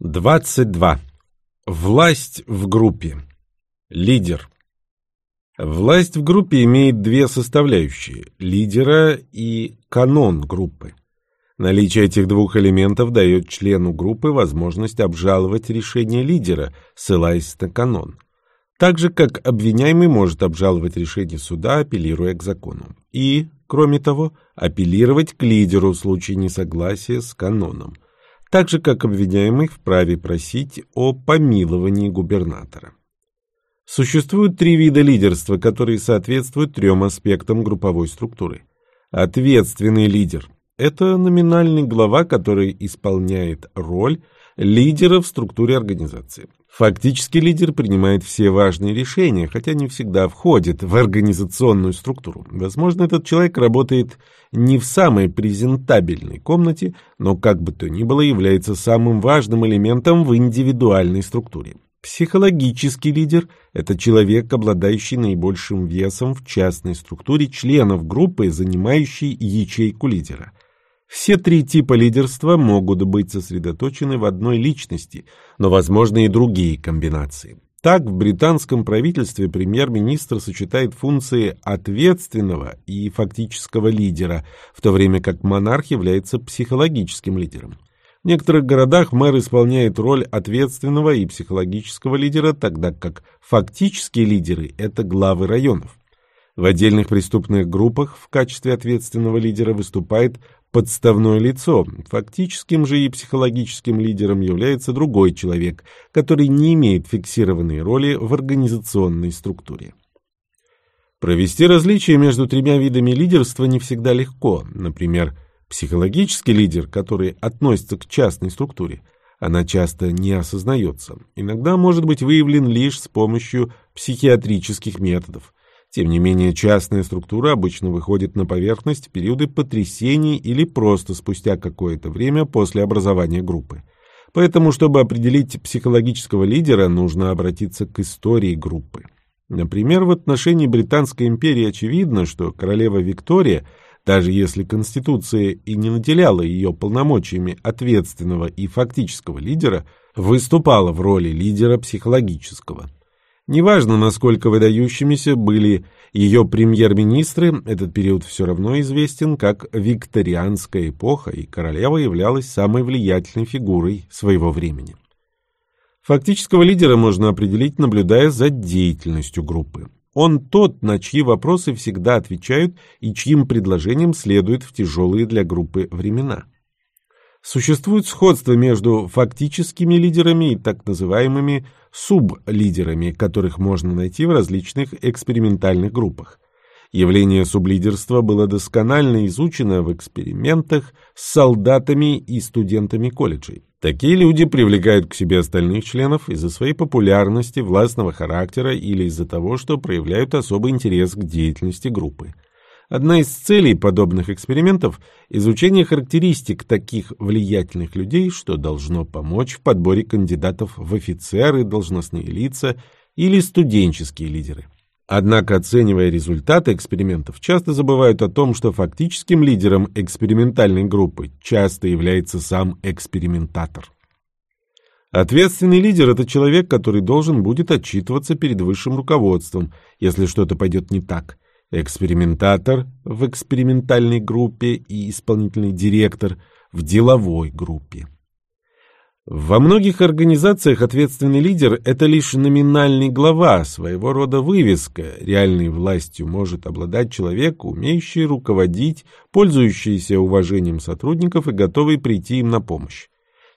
22. Власть в группе. Лидер. Власть в группе имеет две составляющие – лидера и канон группы. Наличие этих двух элементов дает члену группы возможность обжаловать решение лидера, ссылаясь на канон. Так же, как обвиняемый может обжаловать решение суда, апеллируя к закону. И, кроме того, апеллировать к лидеру в случае несогласия с каноном так же как обвиняемый вправе просить о помиловании губернатора. Существуют три вида лидерства, которые соответствуют трем аспектам групповой структуры. Ответственный лидер – это номинальный глава, который исполняет роль лидера в структуре организации. Фактически лидер принимает все важные решения, хотя не всегда входит в организационную структуру. Возможно, этот человек работает не в самой презентабельной комнате, но как бы то ни было является самым важным элементом в индивидуальной структуре. Психологический лидер – это человек, обладающий наибольшим весом в частной структуре членов группы, занимающей ячейку лидера – все три типа лидерства могут быть сосредоточены в одной личности, но возможны и другие комбинации. Так, в британском правительстве премьер-министр сочетает функции ответственного и фактического лидера, в то время как монарх является психологическим лидером. В некоторых городах мэр исполняет роль ответственного и психологического лидера, тогда как фактические лидеры – это главы районов. В отдельных преступных группах в качестве ответственного лидера выступает подставное лицо. Фактическим же и психологическим лидером является другой человек, который не имеет фиксированной роли в организационной структуре. Провести различие между тремя видами лидерства не всегда легко. Например, психологический лидер, который относится к частной структуре, она часто не осознается. Иногда может быть выявлен лишь с помощью психиатрических методов. Тем не менее, частная структура обычно выходит на поверхность в периоды потрясений или просто спустя какое-то время после образования группы. Поэтому, чтобы определить психологического лидера, нужно обратиться к истории группы. Например, в отношении Британской империи очевидно, что королева Виктория, даже если Конституция и не наделяла ее полномочиями ответственного и фактического лидера, выступала в роли лидера психологического. Неважно, насколько выдающимися были ее премьер-министры, этот период все равно известен как викторианская эпоха, и королева являлась самой влиятельной фигурой своего времени. Фактического лидера можно определить, наблюдая за деятельностью группы. Он тот, на чьи вопросы всегда отвечают и чьим предложениям следует в тяжелые для группы времена. Существует сходство между фактическими лидерами и так называемыми сублидерами, которых можно найти в различных экспериментальных группах. Явление сублидерства было досконально изучено в экспериментах с солдатами и студентами колледжей. Такие люди привлекают к себе остальных членов из-за своей популярности, властного характера или из-за того, что проявляют особый интерес к деятельности группы. Одна из целей подобных экспериментов – изучение характеристик таких влиятельных людей, что должно помочь в подборе кандидатов в офицеры, должностные лица или студенческие лидеры. Однако, оценивая результаты экспериментов, часто забывают о том, что фактическим лидером экспериментальной группы часто является сам экспериментатор. Ответственный лидер – это человек, который должен будет отчитываться перед высшим руководством, если что-то пойдет не так – экспериментатор в экспериментальной группе и исполнительный директор в деловой группе. Во многих организациях ответственный лидер – это лишь номинальный глава, своего рода вывеска. Реальной властью может обладать человек, умеющий руководить, пользующийся уважением сотрудников и готовый прийти им на помощь.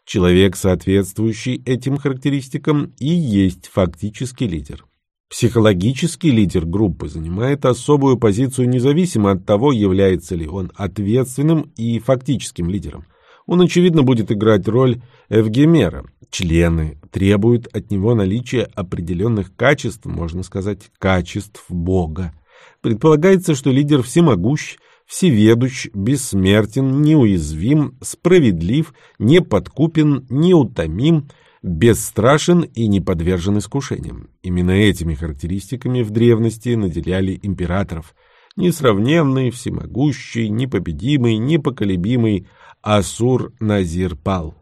Человек, соответствующий этим характеристикам, и есть фактический лидер. Психологический лидер группы занимает особую позицию независимо от того, является ли он ответственным и фактическим лидером. Он, очевидно, будет играть роль Эвгемера. Члены требуют от него наличия определенных качеств, можно сказать, качеств Бога. Предполагается, что лидер всемогущ, всеведущ, бессмертен, неуязвим, справедлив, неподкупен, неутомим – бесстрашен и не подвержен искушениям. Именно этими характеристиками в древности наделяли императоров. Несравненный, всемогущий, непобедимый, непоколебимый Асур-Назир-Пал.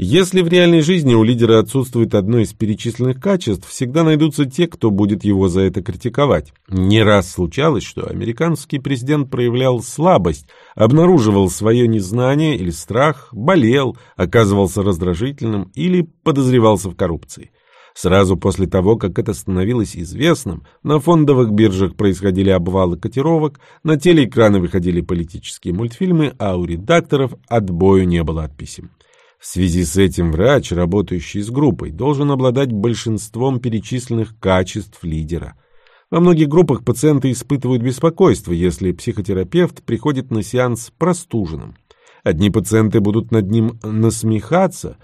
Если в реальной жизни у лидера отсутствует одно из перечисленных качеств, всегда найдутся те, кто будет его за это критиковать. Не раз случалось, что американский президент проявлял слабость, обнаруживал свое незнание или страх, болел, оказывался раздражительным или подозревался в коррупции. Сразу после того, как это становилось известным, на фондовых биржах происходили обвалы котировок, на телеэкраны выходили политические мультфильмы, а у редакторов отбою не было от писем. В связи с этим врач, работающий с группой, должен обладать большинством перечисленных качеств лидера. Во многих группах пациенты испытывают беспокойство, если психотерапевт приходит на сеанс простуженным. Одни пациенты будут над ним насмехаться,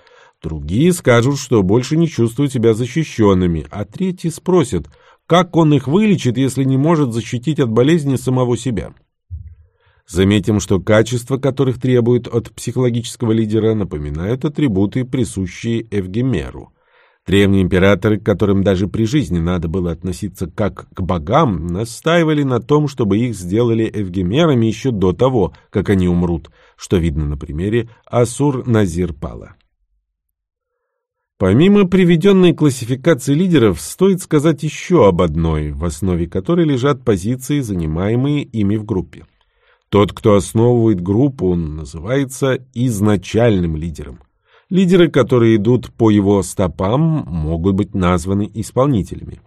другие скажут, что больше не чувствуют себя защищенными, а третьи спросят, как он их вылечит, если не может защитить от болезни самого себя. Заметим, что качества, которых требуют от психологического лидера, напоминают атрибуты, присущие Эвгемеру. Древние императоры, к которым даже при жизни надо было относиться как к богам, настаивали на том, чтобы их сделали эвгемерами еще до того, как они умрут, что видно на примере Асур-Назир-Пала. Помимо приведенной классификации лидеров, стоит сказать еще об одной, в основе которой лежат позиции, занимаемые ими в группе. Тот, кто основывает группу, он называется изначальным лидером. Лидеры, которые идут по его стопам, могут быть названы исполнителями.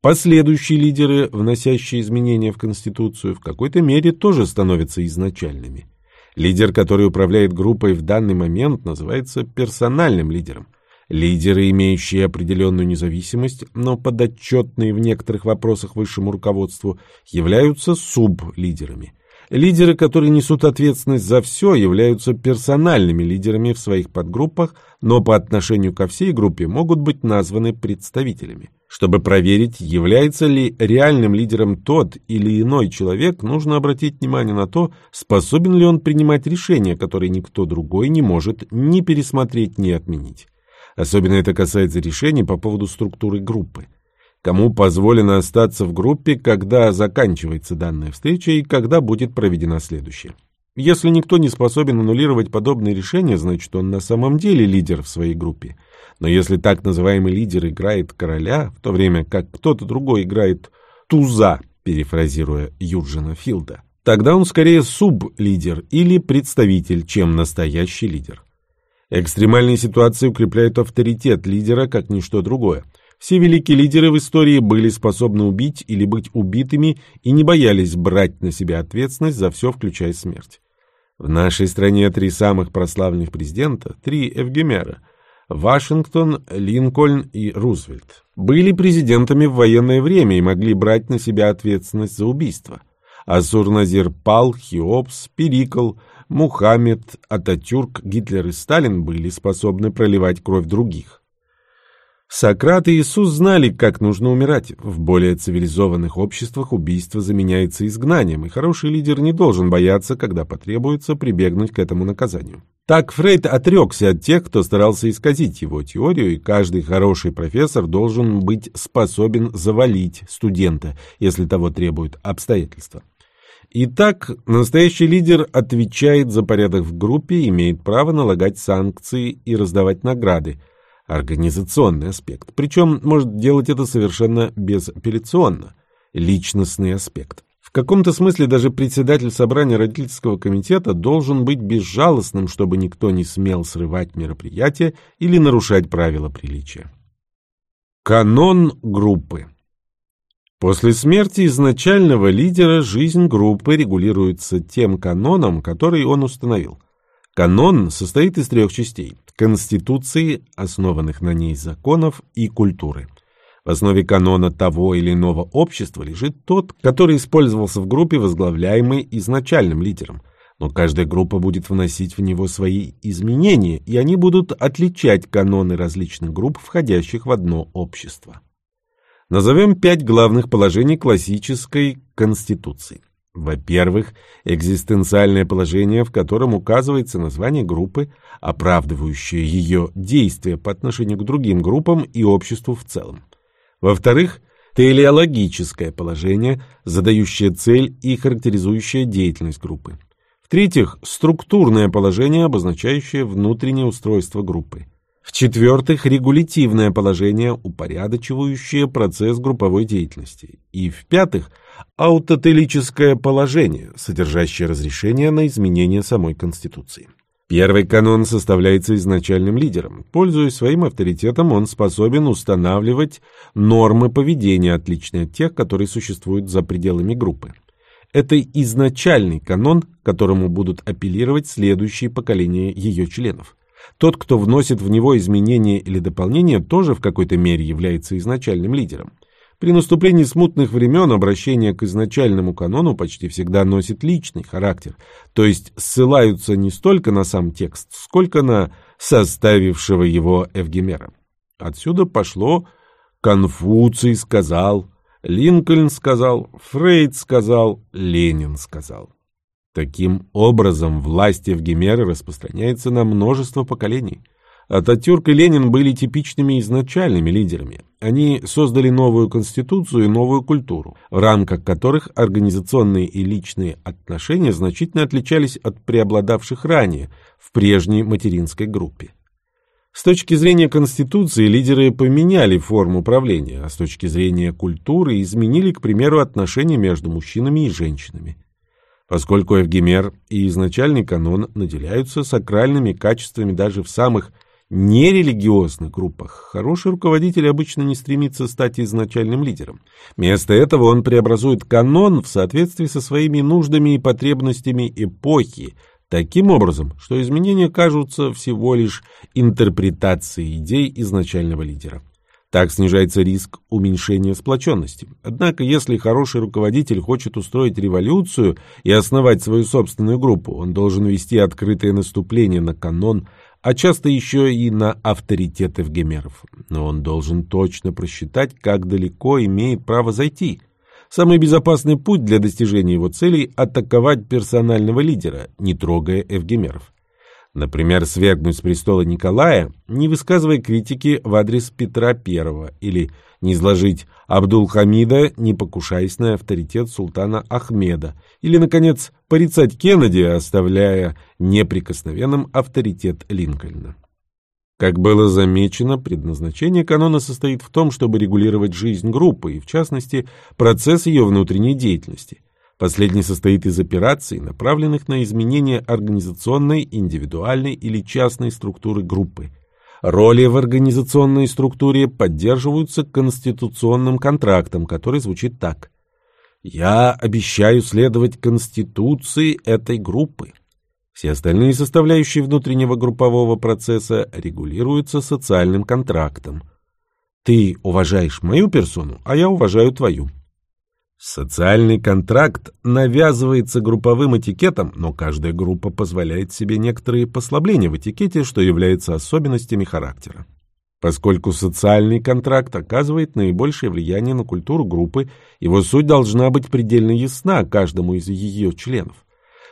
Последующие лидеры, вносящие изменения в Конституцию, в какой-то мере тоже становятся изначальными. Лидер, который управляет группой в данный момент, называется персональным лидером. Лидеры, имеющие определенную независимость, но подотчетные в некоторых вопросах высшему руководству, являются сублидерами. Лидеры, которые несут ответственность за все, являются персональными лидерами в своих подгруппах, но по отношению ко всей группе могут быть названы представителями. Чтобы проверить, является ли реальным лидером тот или иной человек, нужно обратить внимание на то, способен ли он принимать решения, которые никто другой не может ни пересмотреть, ни отменить. Особенно это касается решений по поводу структуры группы кому позволено остаться в группе, когда заканчивается данная встреча и когда будет проведена следующая. Если никто не способен аннулировать подобные решения, значит он на самом деле лидер в своей группе. Но если так называемый лидер играет короля, в то время как кто-то другой играет туза, перефразируя Юджина Филда, тогда он скорее суб-лидер или представитель, чем настоящий лидер. Экстремальные ситуации укрепляют авторитет лидера как ничто другое. Все великие лидеры в истории были способны убить или быть убитыми и не боялись брать на себя ответственность за все, включая смерть. В нашей стране три самых прославленных президента, три Эвгемера – Вашингтон, Линкольн и Рузвельт – были президентами в военное время и могли брать на себя ответственность за убийство. Азур-Назир Пал, Хеопс, Перикл, Мухаммед, Ататюрк, Гитлер и Сталин были способны проливать кровь других. Сократ и Иисус знали, как нужно умирать. В более цивилизованных обществах убийство заменяется изгнанием, и хороший лидер не должен бояться, когда потребуется прибегнуть к этому наказанию. Так Фрейд отрекся от тех, кто старался исказить его теорию, и каждый хороший профессор должен быть способен завалить студента, если того требуют обстоятельства. Итак, настоящий лидер отвечает за порядок в группе, имеет право налагать санкции и раздавать награды – организационный аспект. Причем может делать это совершенно безапелляционно. Личностный аспект. В каком-то смысле даже председатель собрания родительского комитета должен быть безжалостным, чтобы никто не смел срывать мероприятия или нарушать правила приличия. Канон группы После смерти изначального лидера жизнь группы регулируется тем каноном, который он установил. Канон состоит из трех частей – Конституции, основанных на ней законов и культуры. В основе канона того или иного общества лежит тот, который использовался в группе, возглавляемой изначальным лидером. Но каждая группа будет вносить в него свои изменения, и они будут отличать каноны различных групп, входящих в одно общество. Назовем пять главных положений классической Конституции. Во-первых, экзистенциальное положение, в котором указывается название группы, оправдывающее ее действия по отношению к другим группам и обществу в целом. Во-вторых, телеологическое положение, задающее цель и характеризующее деятельность группы. В-третьих, структурное положение, обозначающее внутреннее устройство группы. В-четвертых, регулятивное положение, упорядочивающее процесс групповой деятельности. И в-пятых, аутотелическое положение, содержащее разрешение на изменение самой Конституции. Первый канон составляется изначальным лидером. Пользуясь своим авторитетом, он способен устанавливать нормы поведения, отличные от тех, которые существуют за пределами группы. Это изначальный канон, которому будут апеллировать следующие поколения ее членов. Тот, кто вносит в него изменения или дополнения, тоже в какой-то мере является изначальным лидером. При наступлении смутных времен обращение к изначальному канону почти всегда носит личный характер, то есть ссылаются не столько на сам текст, сколько на составившего его Эвгемера. Отсюда пошло «Конфуций сказал», «Линкольн сказал», «Фрейд сказал», «Ленин сказал». Таким образом, власть Евгемера распространяется на множество поколений. Ататюрк и Ленин были типичными изначальными лидерами. Они создали новую конституцию и новую культуру, в рамках которых организационные и личные отношения значительно отличались от преобладавших ранее в прежней материнской группе. С точки зрения Конституции лидеры поменяли форму правления, а с точки зрения культуры изменили, к примеру, отношения между мужчинами и женщинами. Поскольку Евгемер и изначальный канон наделяются сакральными качествами даже в самых нерелигиозных группах, хороший руководитель обычно не стремится стать изначальным лидером. Вместо этого он преобразует канон в соответствии со своими нуждами и потребностями эпохи, таким образом, что изменения кажутся всего лишь интерпретацией идей изначального лидера. Так снижается риск уменьшения сплоченности. Однако, если хороший руководитель хочет устроить революцию и основать свою собственную группу, он должен вести открытое наступление на канон, а часто еще и на авторитет эвгемеров. Но он должен точно просчитать, как далеко имеет право зайти. Самый безопасный путь для достижения его целей – атаковать персонального лидера, не трогая эвгемеров. Например, свергнуть с престола Николая, не высказывая критики в адрес Петра I, или не изложить Абдул-Хамида, не покушаясь на авторитет султана Ахмеда, или, наконец, порицать Кеннеди, оставляя неприкосновенным авторитет Линкольна. Как было замечено, предназначение канона состоит в том, чтобы регулировать жизнь группы и, в частности, процесс ее внутренней деятельности – Последний состоит из операций, направленных на изменение организационной, индивидуальной или частной структуры группы. Роли в организационной структуре поддерживаются конституционным контрактом, который звучит так. «Я обещаю следовать конституции этой группы». Все остальные составляющие внутреннего группового процесса регулируются социальным контрактом. Ты уважаешь мою персону, а я уважаю твою. Социальный контракт навязывается групповым этикетом, но каждая группа позволяет себе некоторые послабления в этикете, что является особенностями характера. Поскольку социальный контракт оказывает наибольшее влияние на культуру группы, его суть должна быть предельно ясна каждому из ее членов.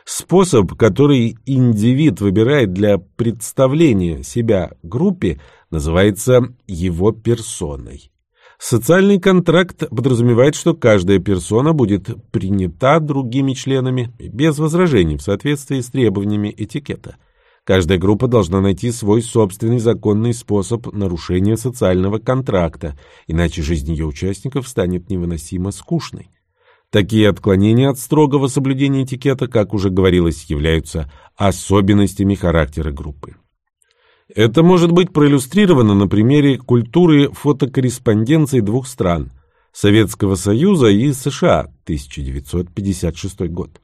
Способ, который индивид выбирает для представления себя группе, называется его персоной. Социальный контракт подразумевает, что каждая персона будет принята другими членами без возражений в соответствии с требованиями этикета. Каждая группа должна найти свой собственный законный способ нарушения социального контракта, иначе жизнь ее участников станет невыносимо скучной. Такие отклонения от строгого соблюдения этикета, как уже говорилось, являются особенностями характера группы. Это может быть проиллюстрировано на примере культуры фотокорреспонденции двух стран – Советского Союза и США, 1956 год.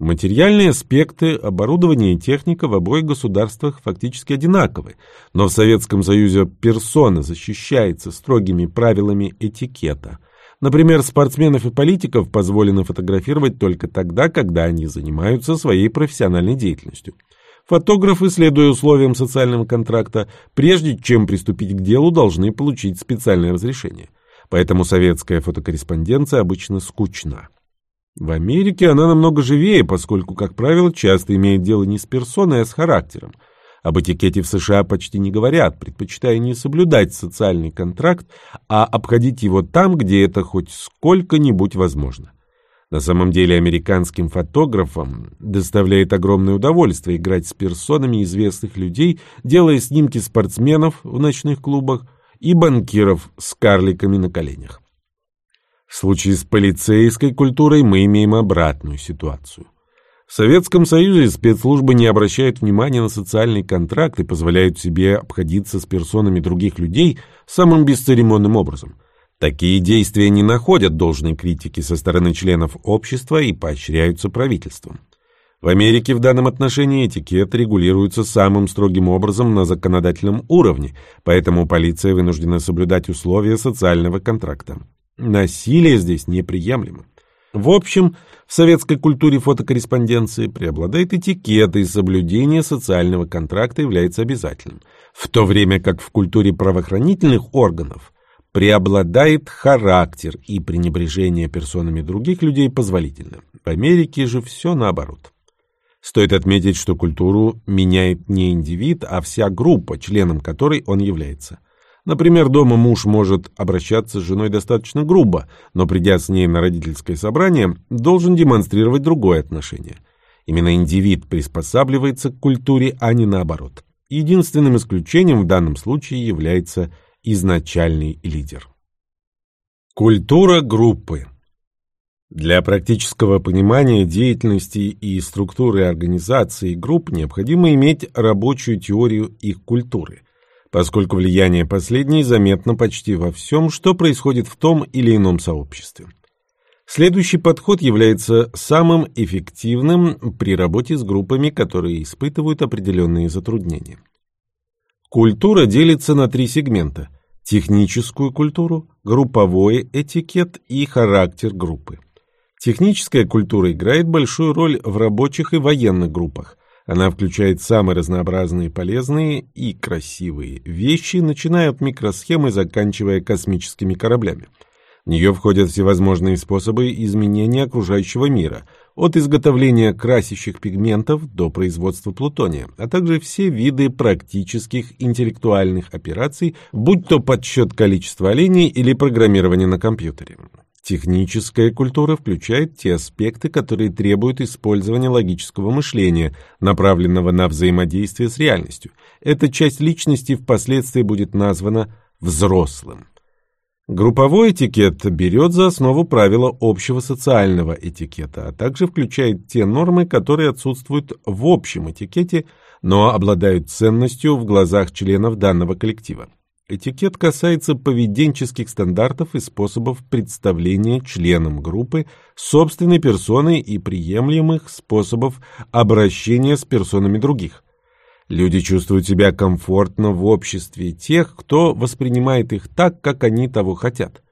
Материальные аспекты оборудования и техника в обоих государствах фактически одинаковы, но в Советском Союзе персона защищается строгими правилами этикета. Например, спортсменов и политиков позволено фотографировать только тогда, когда они занимаются своей профессиональной деятельностью – Фотографы, следуя условиям социального контракта, прежде чем приступить к делу, должны получить специальное разрешение. Поэтому советская фотокорреспонденция обычно скучна. В Америке она намного живее, поскольку, как правило, часто имеет дело не с персоной, а с характером. Об этикете в США почти не говорят, предпочитая не соблюдать социальный контракт, а обходить его там, где это хоть сколько-нибудь возможно. На самом деле американским фотографам доставляет огромное удовольствие играть с персонами известных людей, делая снимки спортсменов в ночных клубах и банкиров с карликами на коленях. В случае с полицейской культурой мы имеем обратную ситуацию. В Советском Союзе спецслужбы не обращают внимания на социальный контракт и позволяют себе обходиться с персонами других людей самым бесцеремонным образом. Такие действия не находят должной критики со стороны членов общества и поощряются правительством. В Америке в данном отношении этикет регулируется самым строгим образом на законодательном уровне, поэтому полиция вынуждена соблюдать условия социального контракта. Насилие здесь неприемлемо. В общем, в советской культуре фотокорреспонденции преобладает этикет, и соблюдение социального контракта является обязательным, в то время как в культуре правоохранительных органов преобладает характер, и пренебрежение персонами других людей позволительно. В Америке же все наоборот. Стоит отметить, что культуру меняет не индивид, а вся группа, членом которой он является. Например, дома муж может обращаться с женой достаточно грубо, но придя с ней на родительское собрание, должен демонстрировать другое отношение. Именно индивид приспосабливается к культуре, а не наоборот. Единственным исключением в данном случае является изначальный лидер. Культура группы Для практического понимания деятельности и структуры организации групп необходимо иметь рабочую теорию их культуры – поскольку влияние последней заметно почти во всем, что происходит в том или ином сообществе. Следующий подход является самым эффективным при работе с группами, которые испытывают определенные затруднения. Культура делится на три сегмента – техническую культуру, групповой этикет и характер группы. Техническая культура играет большую роль в рабочих и военных группах, она включает самые разнообразные полезные и красивые вещи, начиная от микросхемы, заканчивая космическими кораблями. В нее входят всевозможные способы изменения окружающего мира, от изготовления красящих пигментов до производства плутония, а также все виды практических интеллектуальных операций, будь то подсчет количества оленей или программирование на компьютере. Техническая культура включает те аспекты, которые требуют использования логического мышления, направленного на взаимодействие с реальностью. Эта часть личности впоследствии будет названа взрослым. Групповой этикет берет за основу правила общего социального этикета, а также включает те нормы, которые отсутствуют в общем этикете, но обладают ценностью в глазах членов данного коллектива. Этикет касается поведенческих стандартов и способов представления членам группы собственной персоной и приемлемых способов обращения с персонами других. Люди чувствуют себя комфортно в обществе тех, кто воспринимает их так, как они того хотят.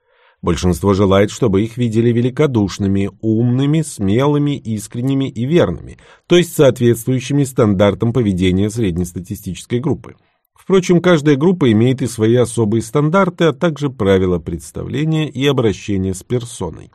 Большинство желает, чтобы их видели великодушными, умными, смелыми, искренними и верными, то есть соответствующими стандартам поведения среднестатистической группы. Впрочем, каждая группа имеет и свои особые стандарты, а также правила представления и обращения с персоной.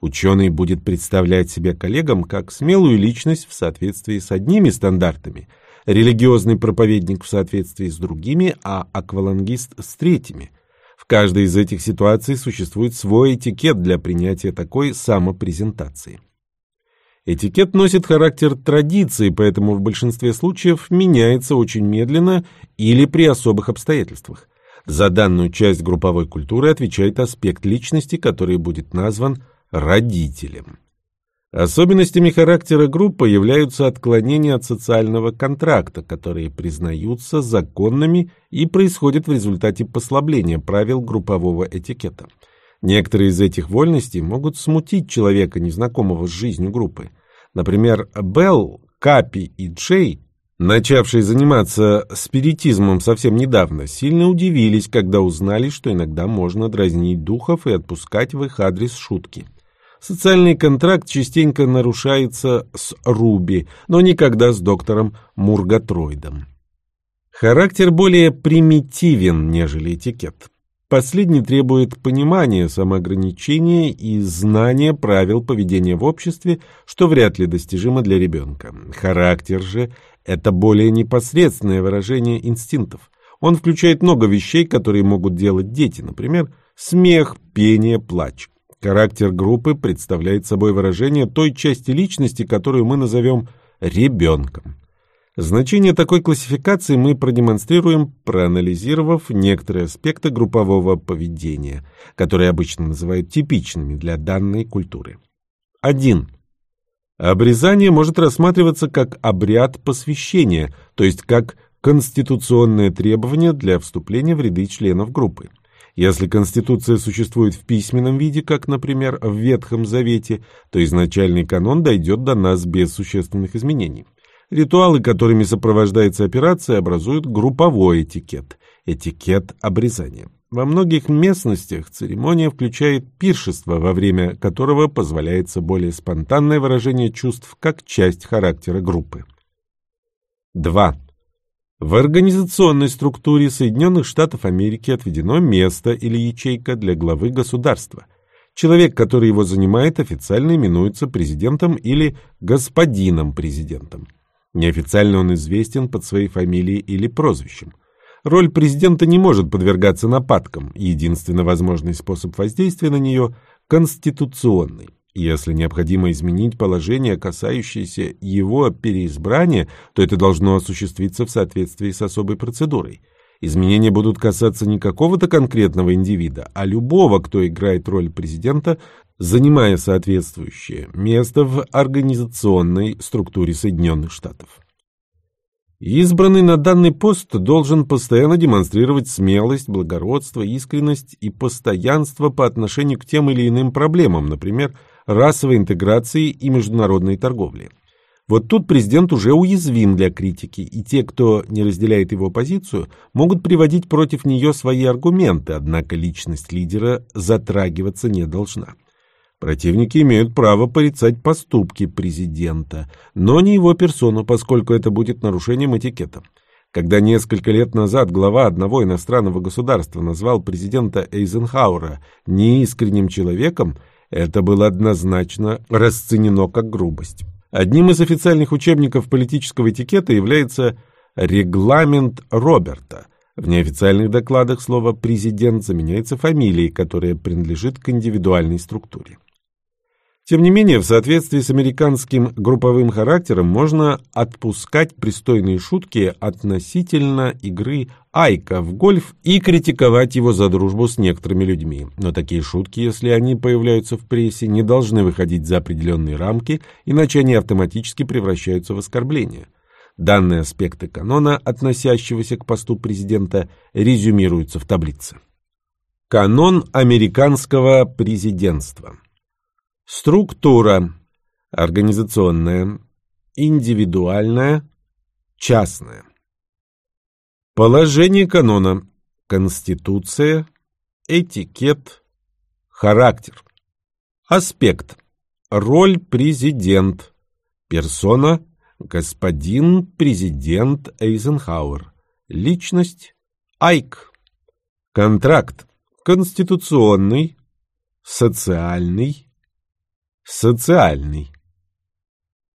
Ученый будет представлять себя коллегам как смелую личность в соответствии с одними стандартами, религиозный проповедник в соответствии с другими, а аквалангист с третьими. В каждой из этих ситуаций существует свой этикет для принятия такой самопрезентации. Этикет носит характер традиции, поэтому в большинстве случаев меняется очень медленно или при особых обстоятельствах. За данную часть групповой культуры отвечает аспект личности, который будет назван родителем. Особенностями характера группы являются отклонения от социального контракта, которые признаются законными и происходят в результате послабления правил группового этикета. Некоторые из этих вольностей могут смутить человека, незнакомого с жизнью группы. Например, Белл, Капи и Джей, начавшие заниматься спиритизмом совсем недавно, сильно удивились, когда узнали, что иногда можно дразнить духов и отпускать в их адрес шутки. Социальный контракт частенько нарушается с Руби, но никогда с доктором Мургатроидом. Характер более примитивен, нежели этикет. Последний требует понимания, самоограничения и знания правил поведения в обществе, что вряд ли достижимо для ребенка. Характер же – это более непосредственное выражение инстинктов. Он включает много вещей, которые могут делать дети, например, смех, пение, плач. Характер группы представляет собой выражение той части личности, которую мы назовем ребенком. Значение такой классификации мы продемонстрируем, проанализировав некоторые аспекты группового поведения, которые обычно называют типичными для данной культуры. 1. Обрезание может рассматриваться как обряд посвящения, то есть как конституционное требование для вступления в ряды членов группы. Если Конституция существует в письменном виде, как, например, в Ветхом Завете, то изначальный канон дойдет до нас без существенных изменений. Ритуалы, которыми сопровождается операция, образуют групповой этикет – этикет обрезания. Во многих местностях церемония включает пиршество, во время которого позволяется более спонтанное выражение чувств как часть характера группы. 2. В организационной структуре Соединенных Штатов Америки отведено место или ячейка для главы государства. Человек, который его занимает, официально именуется президентом или господином президентом. Неофициально он известен под своей фамилией или прозвищем. Роль президента не может подвергаться нападкам, единственно возможный способ воздействия на нее – конституционный. Если необходимо изменить положение, касающееся его переизбрания, то это должно осуществиться в соответствии с особой процедурой. Изменения будут касаться не какого-то конкретного индивида, а любого, кто играет роль президента, занимая соответствующее место в организационной структуре Соединенных Штатов. Избранный на данный пост должен постоянно демонстрировать смелость, благородство, искренность и постоянство по отношению к тем или иным проблемам, например, расовой интеграции и международной торговли. Вот тут президент уже уязвим для критики, и те, кто не разделяет его позицию, могут приводить против нее свои аргументы, однако личность лидера затрагиваться не должна. Противники имеют право порицать поступки президента, но не его персону, поскольку это будет нарушением этикета. Когда несколько лет назад глава одного иностранного государства назвал президента Эйзенхауэра неискренним человеком, это было однозначно расценено как грубость. Одним из официальных учебников политического этикета является «Регламент Роберта», в неофициальных докладах слово «президент» заменяется фамилией, которая принадлежит к индивидуальной структуре. Тем не менее, в соответствии с американским групповым характером можно отпускать пристойные шутки относительно игры Айка в гольф и критиковать его за дружбу с некоторыми людьми. Но такие шутки, если они появляются в прессе, не должны выходить за определенные рамки, иначе они автоматически превращаются в оскорбления. Данные аспекты канона, относящегося к посту президента, резюмируются в таблице. Канон американского президентства Структура. Организационная, индивидуальная, частная. Положение канона. Конституция, этикет, характер. Аспект. Роль президент. Персона. Господин президент Эйзенхауэр. Личность. Айк. Контракт. Конституционный, социальный, Социальный.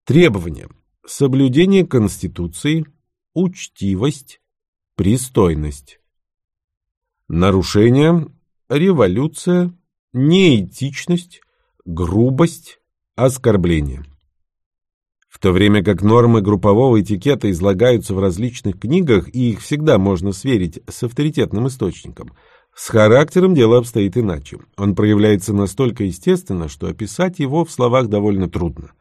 Требования. Соблюдение Конституции, учтивость, пристойность. Нарушение. Революция, неэтичность, грубость, оскорбление. В то время как нормы группового этикета излагаются в различных книгах, и их всегда можно сверить с авторитетным источником – с характером дело обстоит иначе. Он проявляется настолько естественно, что описать его в словах довольно трудно.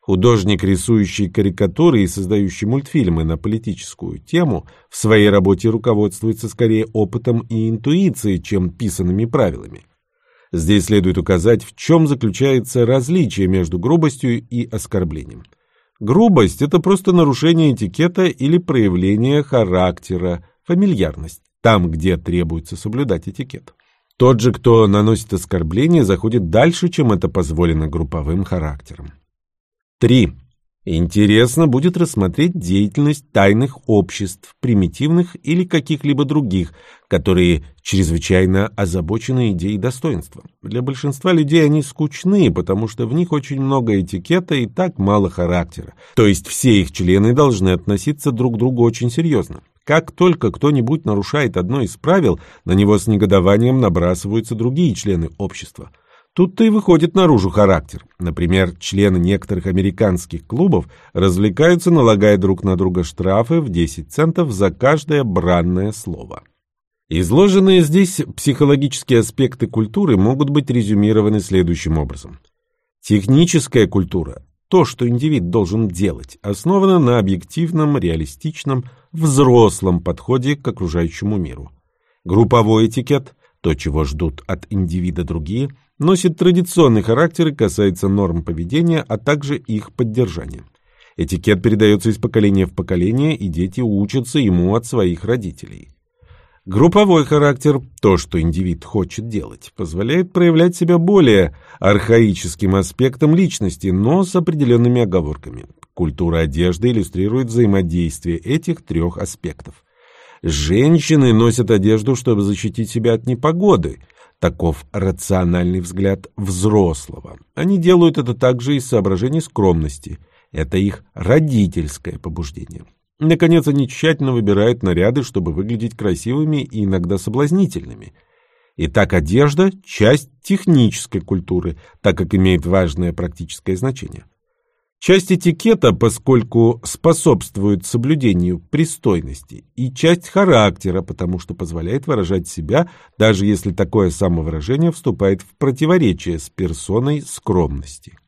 Художник, рисующий карикатуры и создающий мультфильмы на политическую тему, в своей работе руководствуется скорее опытом и интуицией, чем писанными правилами. Здесь следует указать, в чем заключается различие между грубостью и оскорблением. Грубость – это просто нарушение этикета или проявление характера, фамильярность там, где требуется соблюдать этикет. Тот же, кто наносит оскорбление, заходит дальше, чем это позволено групповым характером. 3. Интересно будет рассмотреть деятельность тайных обществ, примитивных или каких-либо других, которые чрезвычайно озабочены идеей достоинства. Для большинства людей они скучны, потому что в них очень много этикета и так мало характера. То есть все их члены должны относиться друг к другу очень серьезно. Как только кто-нибудь нарушает одно из правил, на него с негодованием набрасываются другие члены общества. Тут-то и выходит наружу характер. Например, члены некоторых американских клубов развлекаются, налагая друг на друга штрафы в 10 центов за каждое бранное слово. Изложенные здесь психологические аспекты культуры могут быть резюмированы следующим образом. Техническая культура – то, что индивид должен делать, основана на объективном, реалистичном, взрослом подходе к окружающему миру. Групповой этикет – то, чего ждут от индивида другие – носит традиционный характер и касается норм поведения, а также их поддержания. Этикет передается из поколения в поколение, и дети учатся ему от своих родителей. Групповой характер, то, что индивид хочет делать, позволяет проявлять себя более архаическим аспектом личности, но с определенными оговорками. Культура одежды иллюстрирует взаимодействие этих трех аспектов. Женщины носят одежду, чтобы защитить себя от непогоды – Таков рациональный взгляд взрослого. Они делают это также из соображений скромности. Это их родительское побуждение. Наконец, они тщательно выбирают наряды, чтобы выглядеть красивыми и иногда соблазнительными. Итак, одежда – часть технической культуры, так как имеет важное практическое значение. Часть этикета, поскольку способствует соблюдению пристойности, и часть характера, потому что позволяет выражать себя, даже если такое самовыражение вступает в противоречие с персоной скромности.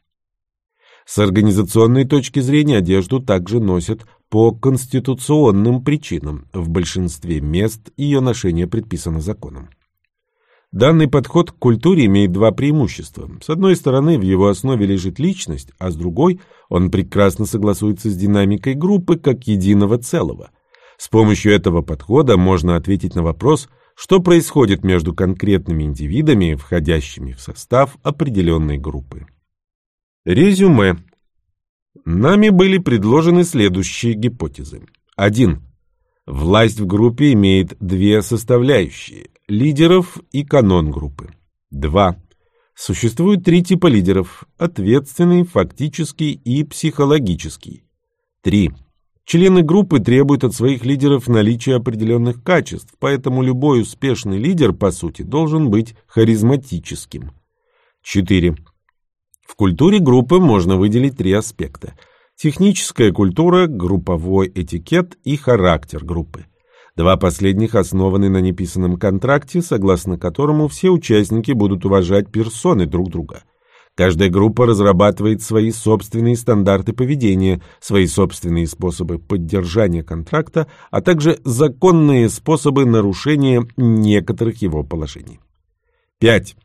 С организационной точки зрения одежду также носят по конституционным причинам. В большинстве мест ее ношение предписано законом. Данный подход к культуре имеет два преимущества. С одной стороны, в его основе лежит личность, а с другой, он прекрасно согласуется с динамикой группы как единого целого. С помощью этого подхода можно ответить на вопрос, что происходит между конкретными индивидами, входящими в состав определенной группы. Резюме. Нами были предложены следующие гипотезы. 1. Власть в группе имеет две составляющие – лидеров и канон группы. 2. Существует три типа лидеров – ответственный, фактический и психологический. 3. Члены группы требуют от своих лидеров наличия определенных качеств, поэтому любой успешный лидер, по сути, должен быть харизматическим. 4. В культуре группы можно выделить три аспекта – Техническая культура, групповой этикет и характер группы. Два последних основаны на неписанном контракте, согласно которому все участники будут уважать персоны друг друга. Каждая группа разрабатывает свои собственные стандарты поведения, свои собственные способы поддержания контракта, а также законные способы нарушения некоторых его положений. 5.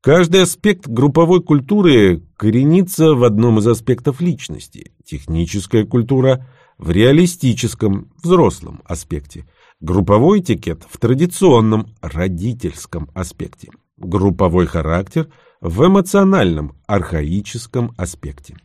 Каждый аспект групповой культуры коренится в одном из аспектов личности. Техническая культура в реалистическом, взрослом аспекте. Групповой этикет в традиционном, родительском аспекте. Групповой характер в эмоциональном, архаическом аспекте.